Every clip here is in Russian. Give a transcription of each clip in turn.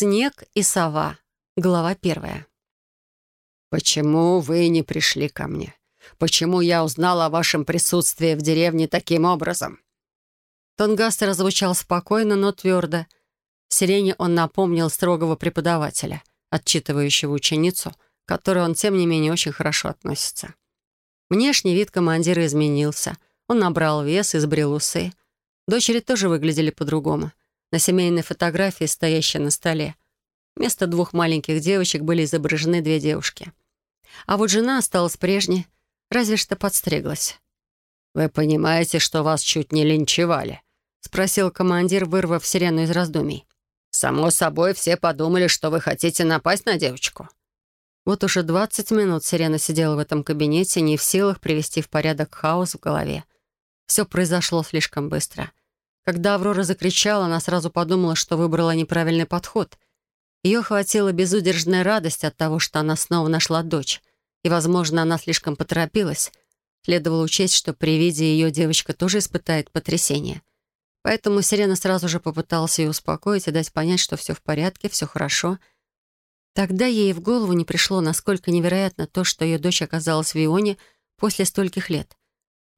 Снег и сова. Глава первая. «Почему вы не пришли ко мне? Почему я узнала о вашем присутствии в деревне таким образом?» Тон Гастера звучал спокойно, но твердо. Сирене он напомнил строгого преподавателя, отчитывающего ученицу, к которой он, тем не менее, очень хорошо относится. Внешний вид командира изменился. Он набрал вес и сбрил усы. Дочери тоже выглядели по-другому. На семейной фотографии, стоящей на столе, вместо двух маленьких девочек были изображены две девушки. А вот жена осталась прежней, разве что подстриглась. «Вы понимаете, что вас чуть не линчевали?» — спросил командир, вырвав сирену из раздумий. «Само собой, все подумали, что вы хотите напасть на девочку». Вот уже 20 минут Сирена сидела в этом кабинете, не в силах привести в порядок хаос в голове. Все произошло слишком быстро. Когда Аврора закричала, она сразу подумала, что выбрала неправильный подход. Ее хватила безудержная радость от того, что она снова нашла дочь. И, возможно, она слишком поторопилась. Следовало учесть, что при виде ее девочка тоже испытает потрясение. Поэтому Сирена сразу же попыталась ее успокоить и дать понять, что все в порядке, все хорошо. Тогда ей в голову не пришло, насколько невероятно то, что ее дочь оказалась в Ионе после стольких лет.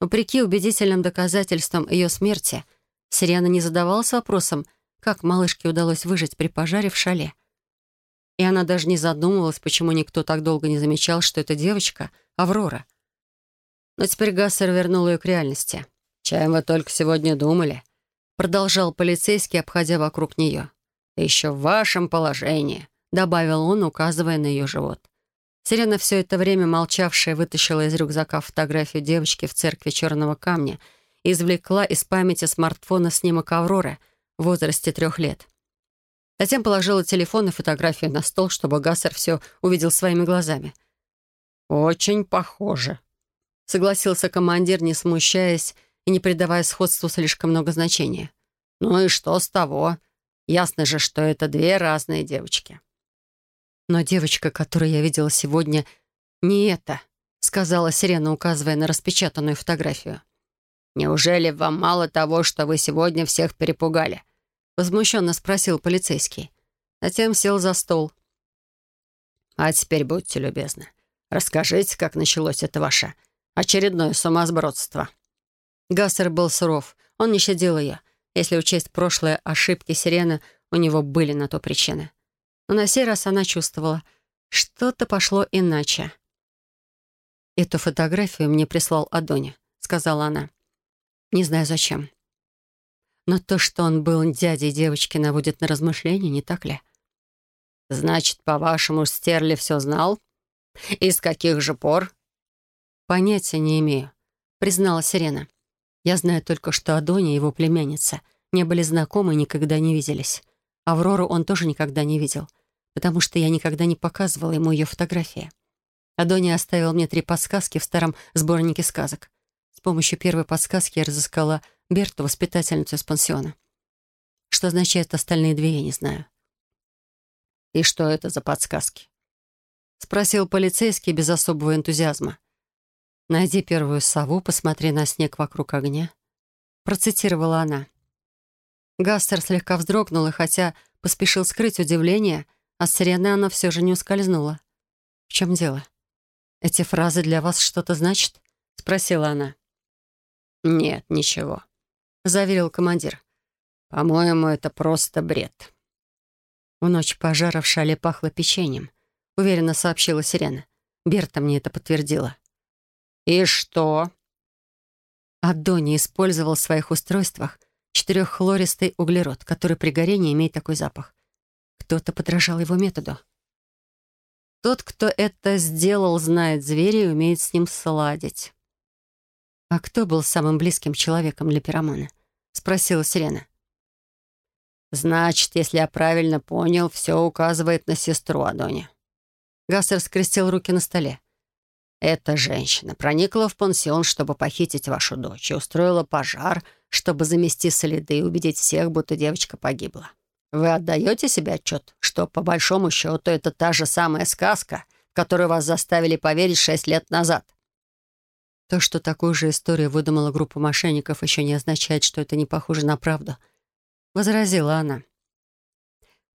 Вопреки убедительным доказательствам ее смерти, Сирена не задавалась вопросом, как малышке удалось выжить при пожаре в шале. И она даже не задумывалась, почему никто так долго не замечал, что эта девочка — Аврора. Но теперь Гассер вернул ее к реальности. «Чем вы только сегодня думали?» Продолжал полицейский, обходя вокруг нее. еще в вашем положении», — добавил он, указывая на ее живот. Сирена, все это время молчавшая, вытащила из рюкзака фотографию девочки в церкви Черного Камня извлекла из памяти смартфона снимок Авроры в возрасте трех лет. Затем положила телефон и фотографию на стол, чтобы Гассер все увидел своими глазами. «Очень похоже», — согласился командир, не смущаясь и не придавая сходству слишком много значения. «Ну и что с того? Ясно же, что это две разные девочки». «Но девочка, которую я видела сегодня, не эта», — сказала Сирена, указывая на распечатанную фотографию. «Неужели вам мало того, что вы сегодня всех перепугали?» — возмущенно спросил полицейский. Затем сел за стол. «А теперь будьте любезны. Расскажите, как началось это ваше очередное сумасбродство». Гассер был суров. Он не щадил ее. Если учесть прошлые ошибки Сирены, у него были на то причины. Но на сей раз она чувствовала, что-то пошло иначе. «Эту фотографию мне прислал Адони», — сказала она. «Не знаю, зачем. Но то, что он был дядей девочки, наводит на размышления, не так ли? «Значит, по-вашему, Стерли все знал? И с каких же пор?» «Понятия не имею», — признала Сирена. «Я знаю только, что Адония и его племянница не были знакомы и никогда не виделись. Аврору он тоже никогда не видел, потому что я никогда не показывала ему ее фотографии. Адония оставил мне три подсказки в старом сборнике сказок. Помощью первой подсказки я разыскала Берту, воспитательницу из пансиона. Что означают остальные две, я не знаю. «И что это за подсказки?» — спросил полицейский без особого энтузиазма. «Найди первую сову, посмотри на снег вокруг огня», — процитировала она. Гастер слегка вздрогнул, и хотя поспешил скрыть удивление, от сирены оно все же не ускользнуло. «В чем дело? Эти фразы для вас что-то значат?» — спросила она. «Нет, ничего», — заверил командир. «По-моему, это просто бред». В ночь пожара в шале пахло печеньем, уверенно сообщила Сирена. Берта мне это подтвердила. «И что?» Адони использовал в своих устройствах четыреххлористый углерод, который при горении имеет такой запах. Кто-то подражал его методу. Тот, кто это сделал, знает зверя и умеет с ним сладить. «А кто был самым близким человеком для пиромана?» — спросила Сирена. «Значит, если я правильно понял, все указывает на сестру Адони». Гассер скрестил руки на столе. «Эта женщина проникла в пансион, чтобы похитить вашу дочь, и устроила пожар, чтобы замести следы и убедить всех, будто девочка погибла. Вы отдаете себе отчет, что, по большому счету, это та же самая сказка, которую вас заставили поверить шесть лет назад?» То, что такую же историю выдумала группа мошенников, еще не означает, что это не похоже на правду. Возразила она.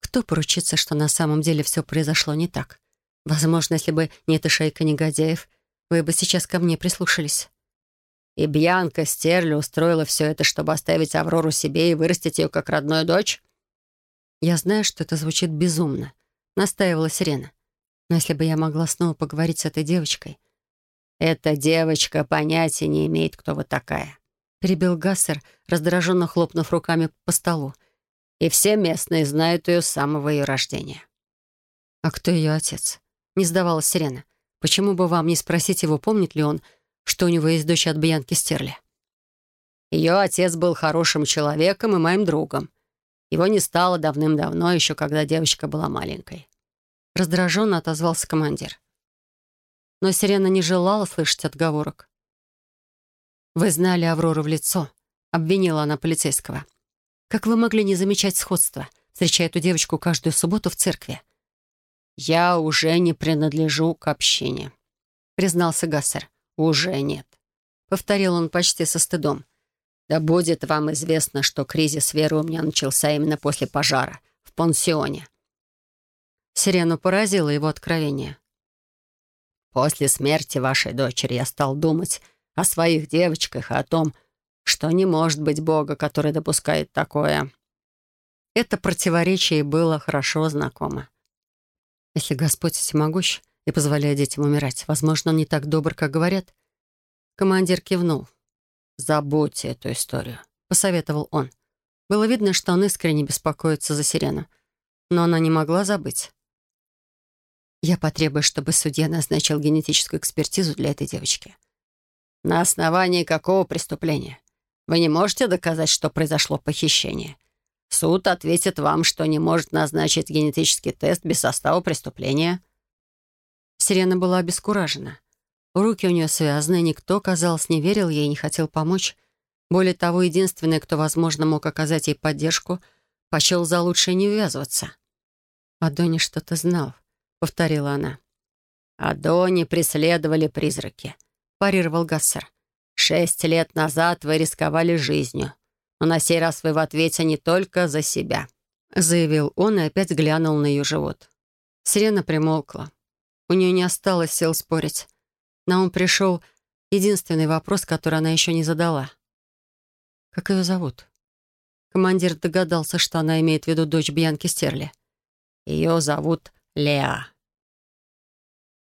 кто поручится, что на самом деле все произошло не так? Возможно, если бы не эта шейка негодяев, вы бы сейчас ко мне прислушались. И Бьянка Стерли устроила все это, чтобы оставить Аврору себе и вырастить ее как родную дочь? Я знаю, что это звучит безумно, настаивала Сирена. Но если бы я могла снова поговорить с этой девочкой... «Эта девочка понятия не имеет, кто вы такая», — перебил Гассер, раздраженно хлопнув руками по столу. «И все местные знают ее с самого ее рождения». «А кто ее отец?» — не сдавалась Сирена. «Почему бы вам не спросить его, помнит ли он, что у него есть дочь от Бьянки Стерли?» Ее отец был хорошим человеком и моим другом. Его не стало давным-давно, еще когда девочка была маленькой. Раздраженно отозвался командир. Но Сирена не желала слышать отговорок. «Вы знали Аврору в лицо», — обвинила она полицейского. «Как вы могли не замечать сходства, встречая эту девочку каждую субботу в церкви?» «Я уже не принадлежу к общине», — признался Гассер. «Уже нет», — повторил он почти со стыдом. «Да будет вам известно, что кризис веры у меня начался именно после пожара в пансионе. Сирену поразило его откровение. «После смерти вашей дочери я стал думать о своих девочках и о том, что не может быть Бога, который допускает такое». Это противоречие было хорошо знакомо. Если Господь всемогущ и позволяет детям умирать, возможно, он не так добр, как говорят. Командир кивнул. «Забудьте эту историю», — посоветовал он. Было видно, что он искренне беспокоится за Сирену. Но она не могла забыть. Я потребую, чтобы судья назначил генетическую экспертизу для этой девочки. На основании какого преступления? Вы не можете доказать, что произошло похищение. Суд ответит вам, что не может назначить генетический тест без состава преступления. Сирена была обескуражена. Руки у нее связаны, никто, казалось, не верил ей и не хотел помочь. Более того, единственный, кто, возможно, мог оказать ей поддержку, почел за лучшее не ввязываться. Адони что-то знал повторила она. «А Дони преследовали призраки», — парировал Гассер. «Шесть лет назад вы рисковали жизнью, но на сей раз вы в ответе не только за себя», — заявил он и опять глянул на ее живот. Сирена примолкла. У нее не осталось сил спорить. На ум пришел единственный вопрос, который она еще не задала. «Как ее зовут?» Командир догадался, что она имеет в виду дочь Бьянки Стерли. «Ее зовут Леа»,